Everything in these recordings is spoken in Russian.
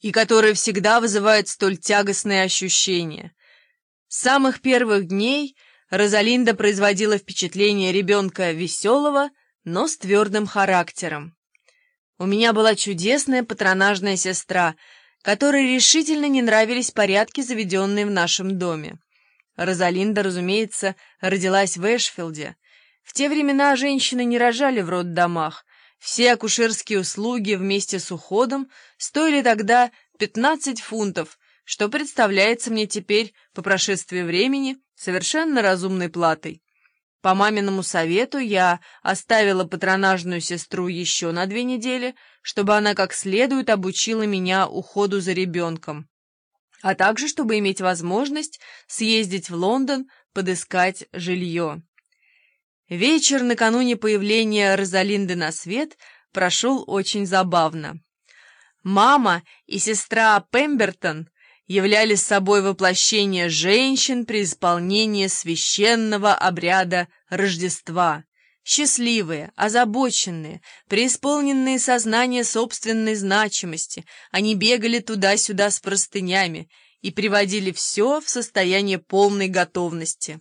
и которые всегда вызывают столь тягостные ощущения. С самых первых дней Розалинда производила впечатление ребенка веселого, но с твердым характером. У меня была чудесная патронажная сестра, которой решительно не нравились порядки, заведенные в нашем доме. Розалинда, разумеется, родилась в Эшфилде. В те времена женщины не рожали в роддомах. Все акушерские услуги вместе с уходом стоили тогда 15 фунтов, что представляется мне теперь, по прошествии времени, совершенно разумной платой. По маминому совету я оставила патронажную сестру еще на две недели, чтобы она как следует обучила меня уходу за ребенком а также чтобы иметь возможность съездить в Лондон подыскать жилье. Вечер накануне появления Розалинды на свет прошел очень забавно. Мама и сестра Пембертон являли собой воплощение женщин при исполнении священного обряда Рождества счастливые, озабоченные, преисполненные сознания собственной значимости, они бегали туда-сюда с простынями и приводили все в состояние полной готовности.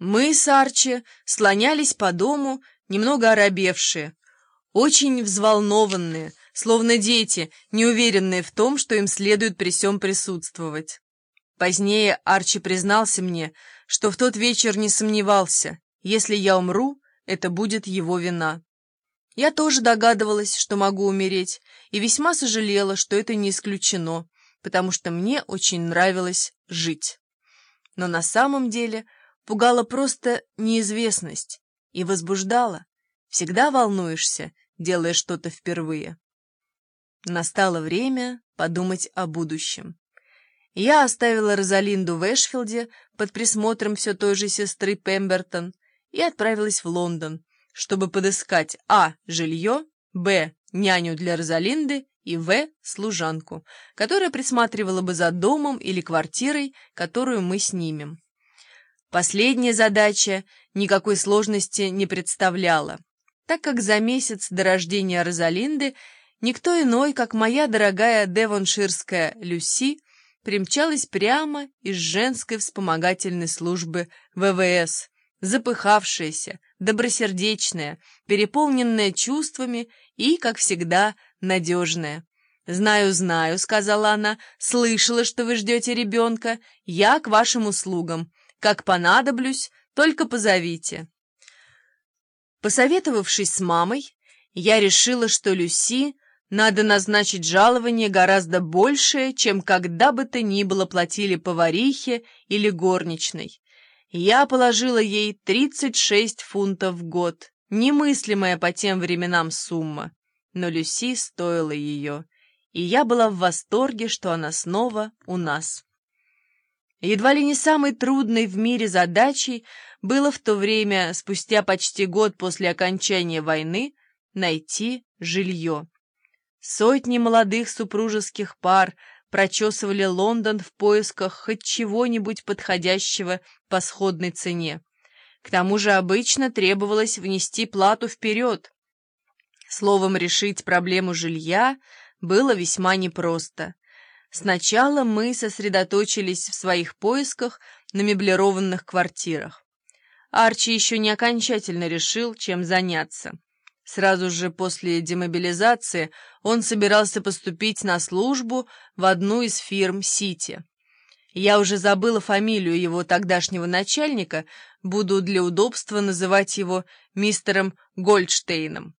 Мы с Арчи слонялись по дому, немного оробевшие, очень взволнованные, словно дети, неуверенные в том, что им следует при всем присутствовать. Позднее Арчи признался мне, что в тот вечер не сомневался, если я умру, это будет его вина. Я тоже догадывалась, что могу умереть, и весьма сожалела, что это не исключено, потому что мне очень нравилось жить. Но на самом деле пугала просто неизвестность и возбуждала. Всегда волнуешься, делая что-то впервые. Настало время подумать о будущем. Я оставила Розалинду в Эшфилде под присмотром все той же сестры Пембертон, и отправилась в Лондон, чтобы подыскать а. жилье, б. няню для Розалинды и в. служанку, которая присматривала бы за домом или квартирой, которую мы снимем. Последняя задача никакой сложности не представляла, так как за месяц до рождения Розалинды никто иной, как моя дорогая девонширская Люси, примчалась прямо из женской вспомогательной службы ВВС, запыхавшаяся, добросердечная, переполненная чувствами и, как всегда, надежная. «Знаю, знаю», — сказала она, — «слышала, что вы ждете ребенка. Я к вашим услугам. Как понадоблюсь, только позовите». Посоветовавшись с мамой, я решила, что Люси надо назначить жалование гораздо большее, чем когда бы то ни было платили поварихе или горничной. Я положила ей 36 фунтов в год, немыслимая по тем временам сумма. Но Люси стоила ее, и я была в восторге, что она снова у нас. Едва ли не самой трудной в мире задачей было в то время, спустя почти год после окончания войны, найти жилье. Сотни молодых супружеских пар прочесывали Лондон в поисках хоть чего-нибудь подходящего по сходной цене. К тому же обычно требовалось внести плату вперед. Словом, решить проблему жилья было весьма непросто. Сначала мы сосредоточились в своих поисках на меблированных квартирах. Арчи еще не окончательно решил, чем заняться. Сразу же после демобилизации он собирался поступить на службу в одну из фирм «Сити». Я уже забыла фамилию его тогдашнего начальника, буду для удобства называть его мистером Гольдштейном.